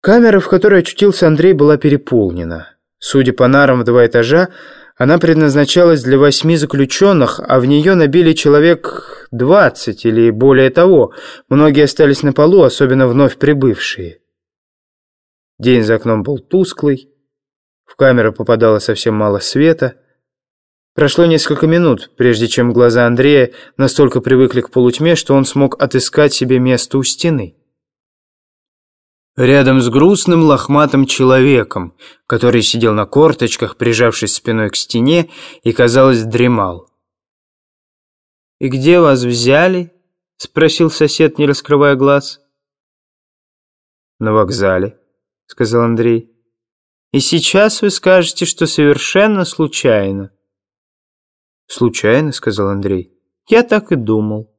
Камера, в которой очутился Андрей, была переполнена. Судя по нарам в два этажа, она предназначалась для восьми заключенных, а в нее набили человек двадцать или более того. Многие остались на полу, особенно вновь прибывшие. День за окном был тусклый, в камеру попадало совсем мало света. Прошло несколько минут, прежде чем глаза Андрея настолько привыкли к полутьме, что он смог отыскать себе место у стены рядом с грустным лохматым человеком, который сидел на корточках, прижавшись спиной к стене и, казалось, дремал. «И где вас взяли?» — спросил сосед, не раскрывая глаз. «На вокзале», — сказал Андрей. «И сейчас вы скажете, что совершенно случайно». «Случайно?» — сказал Андрей. «Я так и думал».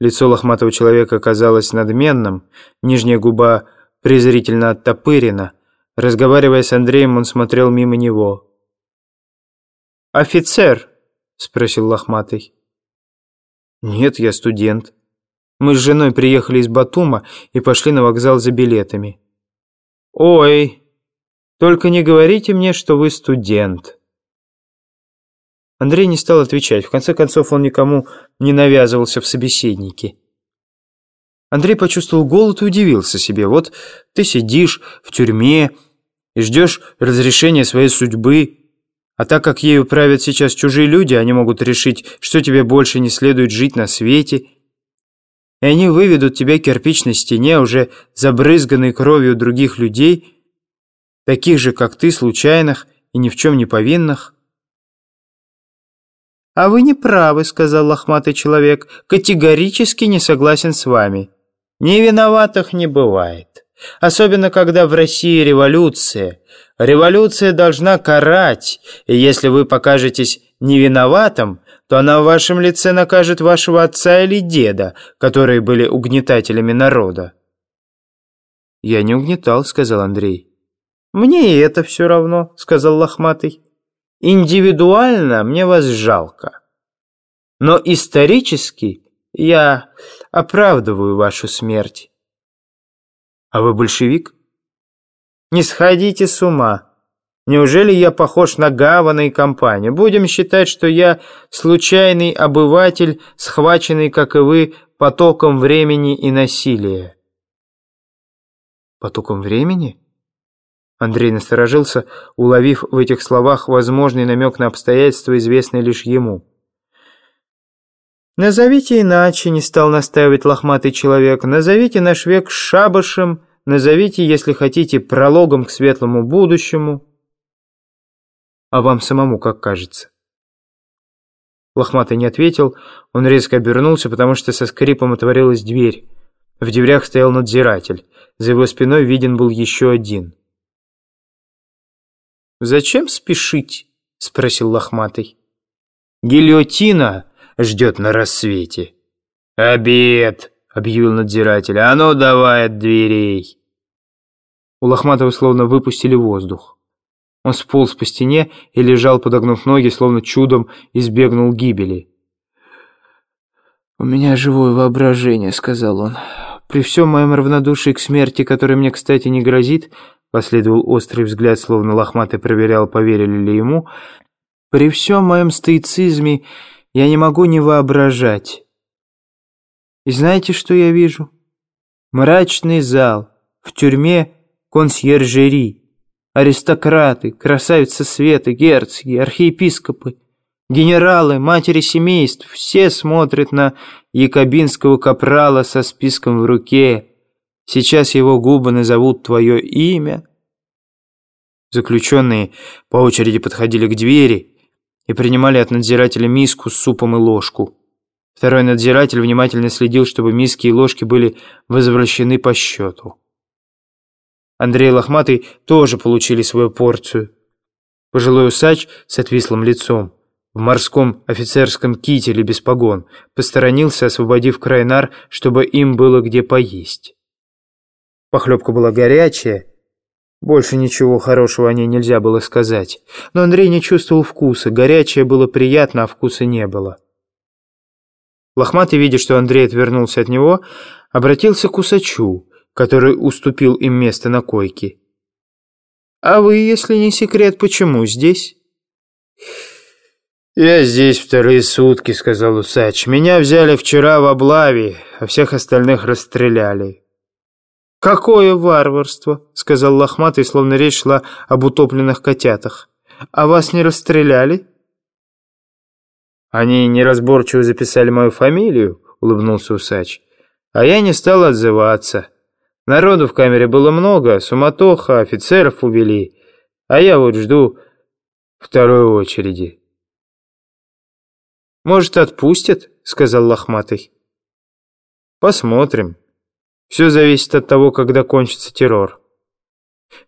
Лицо лохматого человека казалось надменным, нижняя губа презрительно оттопырена. Разговаривая с Андреем, он смотрел мимо него. «Офицер?» — спросил лохматый. «Нет, я студент. Мы с женой приехали из Батума и пошли на вокзал за билетами». «Ой, только не говорите мне, что вы студент». Андрей не стал отвечать. В конце концов, он никому не навязывался в собеседнике. Андрей почувствовал голод и удивился себе. Вот ты сидишь в тюрьме и ждешь разрешения своей судьбы, а так как ею правят сейчас чужие люди, они могут решить, что тебе больше не следует жить на свете, и они выведут тебя к кирпичной стене, уже забрызганной кровью других людей, таких же, как ты, случайных и ни в чем не повинных. «А вы не правы», — сказал лохматый человек. «Категорически не согласен с вами. Не виноватых не бывает. Особенно, когда в России революция. Революция должна карать, и если вы покажетесь невиноватым, то она в вашем лице накажет вашего отца или деда, которые были угнетателями народа». «Я не угнетал», — сказал Андрей. «Мне и это все равно», — сказал Лохматый. Индивидуально мне вас жалко. Но исторически я оправдываю вашу смерть. А вы большевик? Не сходите с ума. Неужели я похож на Гавана и компанию? Будем считать, что я случайный обыватель, схваченный, как и вы, потоком времени и насилия. Потоком времени? Андрей насторожился, уловив в этих словах возможный намек на обстоятельства, известные лишь ему. «Назовите иначе», — не стал настаивать лохматый человек. «Назовите наш век шабашем, назовите, если хотите, прологом к светлому будущему». «А вам самому как кажется?» Лохматый не ответил, он резко обернулся, потому что со скрипом отворилась дверь. В дверях стоял надзиратель. За его спиной виден был еще один. «Зачем спешить?» — спросил лохматый. «Гильотина ждет на рассвете». «Обед!» — объявил надзиратель. «А ну давай от дверей!» У Лохматова словно выпустили воздух. Он сполз по стене и лежал, подогнув ноги, словно чудом избегнул гибели. «У меня живое воображение», — сказал он. «При всем моем равнодушии к смерти, которая мне, кстати, не грозит, Последовал острый взгляд, словно лохматый проверял, поверили ли ему. «При всем моем стоицизме я не могу не воображать. И знаете, что я вижу? Мрачный зал, в тюрьме консьержери, аристократы, красавицы света, герцоги, архиепископы, генералы, матери семейств, все смотрят на якобинского капрала со списком в руке, Сейчас его губы назовут твое имя. Заключенные по очереди подходили к двери и принимали от надзирателя миску с супом и ложку. Второй надзиратель внимательно следил, чтобы миски и ложки были возвращены по счету. Андрей Лохматый тоже получили свою порцию. Пожилой усач с отвислым лицом, в морском офицерском кителе без погон, посторонился, освободив край нар, чтобы им было где поесть. Похлебка была горячая. Больше ничего хорошего о ней нельзя было сказать. Но Андрей не чувствовал вкуса. Горячее было приятно, а вкуса не было. Лохматый, видя, что Андрей отвернулся от него, обратился к усачу, который уступил им место на койке. «А вы, если не секрет, почему здесь?» «Я здесь вторые сутки», — сказал усач. «Меня взяли вчера в облаве, а всех остальных расстреляли». «Какое варварство!» — сказал лохматый, словно речь шла об утопленных котятах. «А вас не расстреляли?» «Они неразборчиво записали мою фамилию», — улыбнулся усач. «А я не стал отзываться. Народу в камере было много, суматоха, офицеров увели, а я вот жду второй очереди». «Может, отпустят?» — сказал лохматый. «Посмотрим. Все зависит от того, когда кончится террор.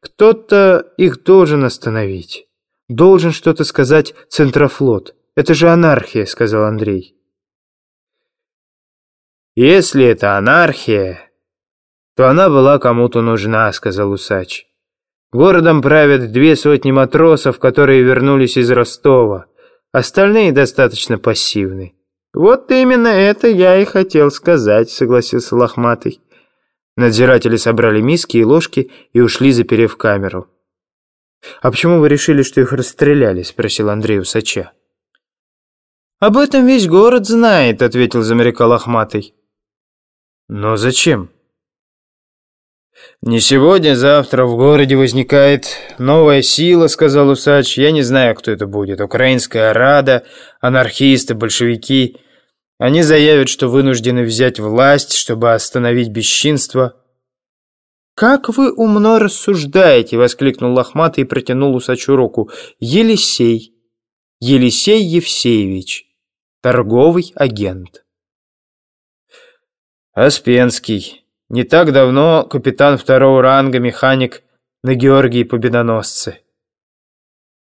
Кто-то их должен остановить. Должен что-то сказать Центрофлот. Это же анархия», — сказал Андрей. «Если это анархия, то она была кому-то нужна», — сказал усач. «Городом правят две сотни матросов, которые вернулись из Ростова. Остальные достаточно пассивны». «Вот именно это я и хотел сказать», — согласился Лохматый. Надзиратели собрали миски и ложки и ушли, заперев камеру. «А почему вы решили, что их расстреляли?» — спросил Андрей Усача. «Об этом весь город знает», — ответил замеряка лохматый. «Но зачем?» «Не сегодня, завтра в городе возникает новая сила», — сказал усач. «Я не знаю, кто это будет. Украинская Рада, анархисты, большевики. Они заявят, что вынуждены взять власть, чтобы остановить бесчинство». «Как вы умно рассуждаете!» — воскликнул лохматый и протянул усачу руку. «Елисей! Елисей Евсеевич!» торговый агент. Аспенский. Не так давно капитан второго ранга, механик на Георгии Победоносце.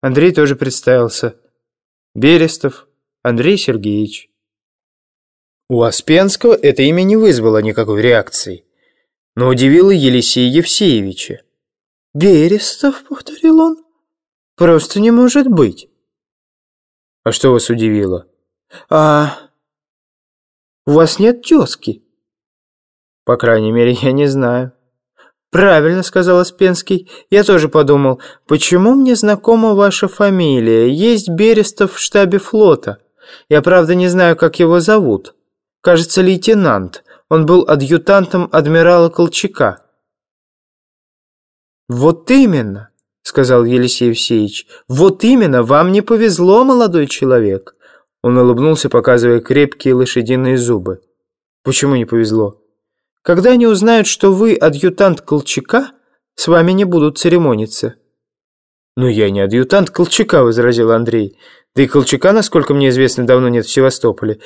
Андрей тоже представился. Берестов Андрей Сергеевич. У Аспенского это имя не вызвало никакой реакции, но удивило Елисея Евсеевича. «Берестов», — повторил он, — «просто не может быть». «А что вас удивило?» «А у вас нет тезки?» «По крайней мере, я не знаю». «Правильно», — сказал Аспенский. «Я тоже подумал, почему мне знакома ваша фамилия? Есть Берестов в штабе флота. Я, правда, не знаю, как его зовут. Кажется, лейтенант. Он был адъютантом адмирала Колчака». «Вот именно», — сказал Елисей Евсеевич. «Вот именно, вам не повезло, молодой человек. Он улыбнулся, показывая крепкие лошадиные зубы. «Почему не повезло?» «Когда они узнают, что вы адъютант Колчака, с вами не будут церемониться». «Ну, я не адъютант Колчака», — возразил Андрей. «Да и Колчака, насколько мне известно, давно нет в Севастополе».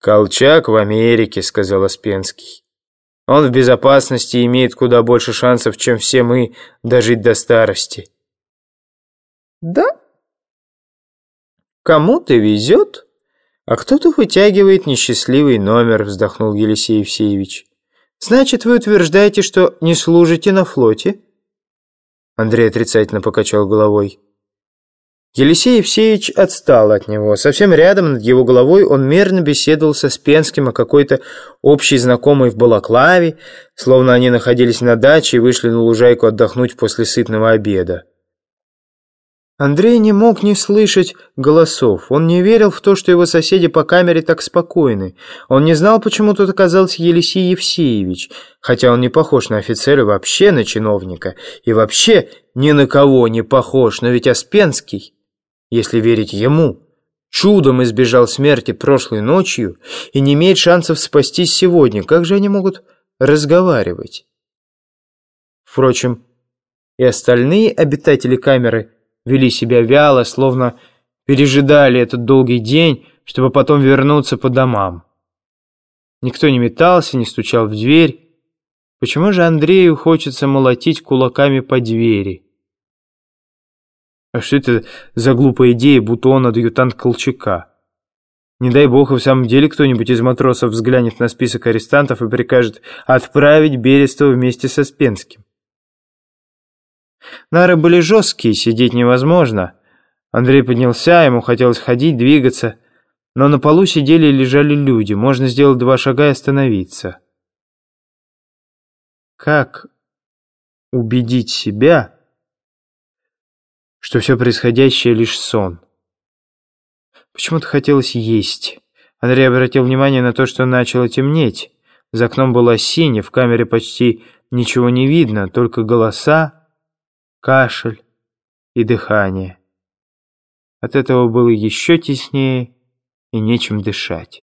«Колчак в Америке», — сказал Оспенский. «Он в безопасности и имеет куда больше шансов, чем все мы, дожить до старости». «Да?» Кому-то везет, а кто-то вытягивает несчастливый номер, вздохнул Елисей Евсеевич. Значит, вы утверждаете, что не служите на флоте? Андрей отрицательно покачал головой. Елисей Евсеевич отстал от него. Совсем рядом над его головой он мерно беседовал со Спенским о какой-то общей знакомой в Балаклаве, словно они находились на даче и вышли на лужайку отдохнуть после сытного обеда. Андрей не мог не слышать голосов. Он не верил в то, что его соседи по камере так спокойны. Он не знал, почему тут оказался Елисей Евсеевич, хотя он не похож на офицера, вообще на чиновника, и вообще ни на кого не похож, но ведь Аспенский, если верить ему, чудом избежал смерти прошлой ночью и не имеет шансов спастись сегодня. Как же они могут разговаривать? Впрочем, и остальные обитатели камеры – вели себя вяло, словно пережидали этот долгий день, чтобы потом вернуться по домам. Никто не метался, не стучал в дверь. Почему же Андрею хочется молотить кулаками по двери? А что это за глупая идея, будто он адъютант Колчака? Не дай бог, и в самом деле кто-нибудь из матросов взглянет на список арестантов и прикажет отправить Берестова вместе со Спенским. Нары были жесткие, сидеть невозможно. Андрей поднялся, ему хотелось ходить, двигаться. Но на полу сидели и лежали люди, можно сделать два шага и остановиться. Как убедить себя, что все происходящее лишь сон? Почему-то хотелось есть. Андрей обратил внимание на то, что начало темнеть. За окном было сине, в камере почти ничего не видно, только голоса, кашель и дыхание. От этого было еще теснее и нечем дышать.